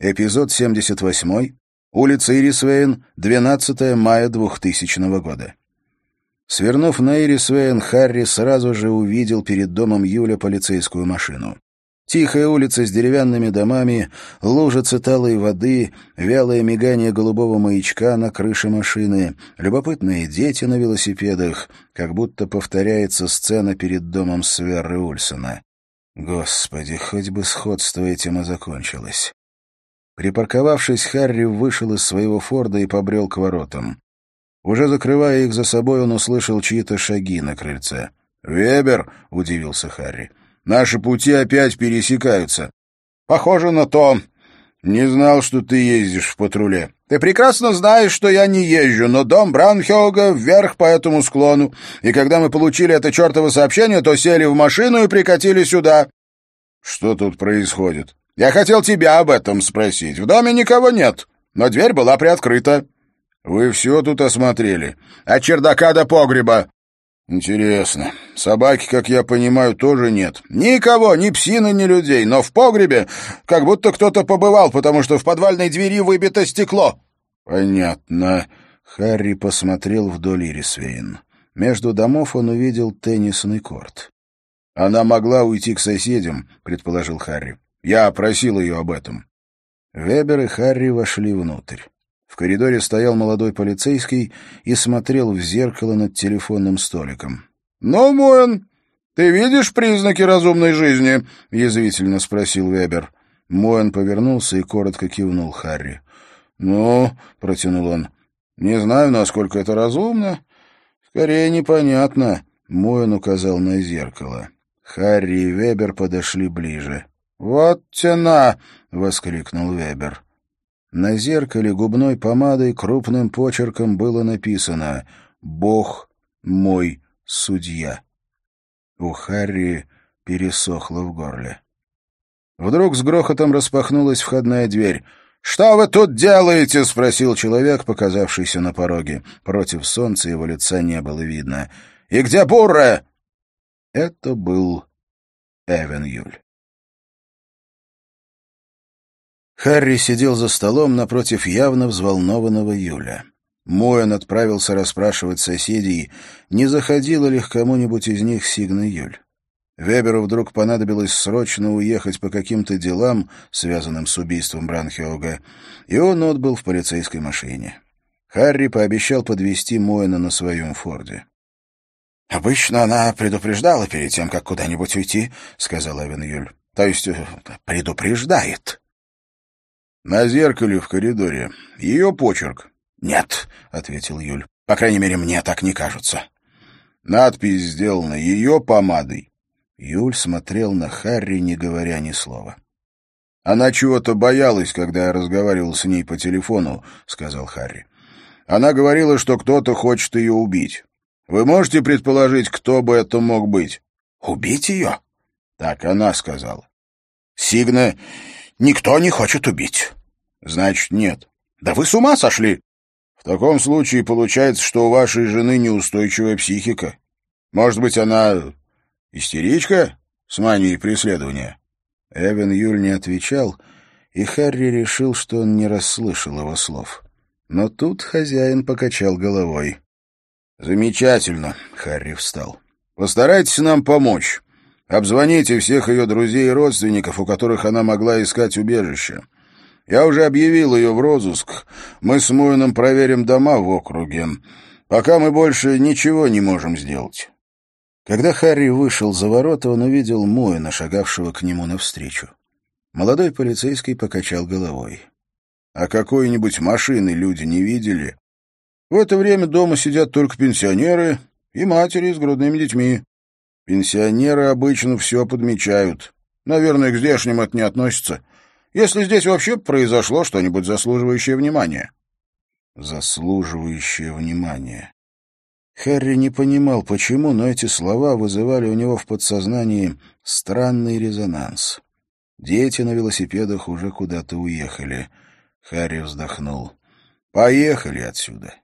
Эпизод 78. Улица Ирисвейн, 12 мая 2000 года. Свернув на Ирисвейн, Харри сразу же увидел перед домом Юля полицейскую машину. Тихая улица с деревянными домами, лужицы талой воды, вялое мигание голубого маячка на крыше машины, любопытные дети на велосипедах, как будто повторяется сцена перед домом Сверры Ульсона. Господи, хоть бы сходство этим и закончилось. Припарковавшись, Харри вышел из своего форда и побрел к воротам. Уже закрывая их за собой, он услышал чьи-то шаги на крыльце. «Вебер!» — удивился Харри. «Наши пути опять пересекаются». «Похоже на то. Не знал, что ты ездишь в патруле. Ты прекрасно знаешь, что я не езжу, но дом Бранхеога вверх по этому склону. И когда мы получили это чертово сообщение, то сели в машину и прикатили сюда». «Что тут происходит?» Я хотел тебя об этом спросить. В доме никого нет, но дверь была приоткрыта. Вы все тут осмотрели. От чердака до погреба. Интересно. Собаки, как я понимаю, тоже нет. Никого, ни псины, ни людей. Но в погребе как будто кто-то побывал, потому что в подвальной двери выбито стекло. Понятно. Харри посмотрел вдоль Ирисвейн. Между домов он увидел теннисный корт. «Она могла уйти к соседям», — предположил Харри. Я просил ее об этом». Вебер и Харри вошли внутрь. В коридоре стоял молодой полицейский и смотрел в зеркало над телефонным столиком. «Ну, Моэн, ты видишь признаки разумной жизни?» — язвительно спросил Вебер. Моэн повернулся и коротко кивнул Харри. «Ну», — протянул он, — «не знаю, насколько это разумно. Скорее, непонятно». Моэн указал на зеркало. Харри и Вебер подошли ближе. «Вот тена!» — воскликнул Вебер. На зеркале губной помадой крупным почерком было написано «Бог мой судья». У Харри пересохло в горле. Вдруг с грохотом распахнулась входная дверь. «Что вы тут делаете?» — спросил человек, показавшийся на пороге. Против солнца его лица не было видно. «И где Бурра?» Это был Эвен Юль. Харри сидел за столом напротив явно взволнованного Юля. Моэн отправился расспрашивать соседей, не заходила ли к кому-нибудь из них Сигна Юль. Веберу вдруг понадобилось срочно уехать по каким-то делам, связанным с убийством Бранхиога, и он отбыл в полицейской машине. Харри пообещал подвести Моэна на своем форде. «Обычно она предупреждала перед тем, как куда-нибудь уйти», — сказал Эвен Юль. «То есть э, предупреждает». «На зеркале в коридоре. Ее почерк». «Нет», — ответил Юль. «По крайней мере, мне так не кажется». «Надпись сделана ее помадой». Юль смотрел на Харри, не говоря ни слова. «Она чего-то боялась, когда я разговаривал с ней по телефону», — сказал Харри. «Она говорила, что кто-то хочет ее убить. Вы можете предположить, кто бы это мог быть?» «Убить ее?» «Так она сказала». «Сигна никто не хочет убить». Значит, нет. Да вы с ума сошли! В таком случае получается, что у вашей жены неустойчивая психика. Может быть, она истеричка с манией преследования? Эвен Юль не отвечал, и Харри решил, что он не расслышал его слов. Но тут хозяин покачал головой. «Замечательно», — Харри встал. «Постарайтесь нам помочь. Обзвоните всех ее друзей и родственников, у которых она могла искать убежище. Я уже объявил ее в розыск. Мы с Муином проверим дома в округе. Пока мы больше ничего не можем сделать». Когда Харри вышел за ворота, он увидел Муина, шагавшего к нему навстречу. Молодой полицейский покачал головой. «А какой-нибудь машины люди не видели? В это время дома сидят только пенсионеры и матери с грудными детьми. Пенсионеры обычно все подмечают. Наверное, к здешним это не относится если здесь вообще произошло что-нибудь заслуживающее внимания. Заслуживающее внимания. Харри не понимал, почему, но эти слова вызывали у него в подсознании странный резонанс. Дети на велосипедах уже куда-то уехали. Харри вздохнул. «Поехали отсюда.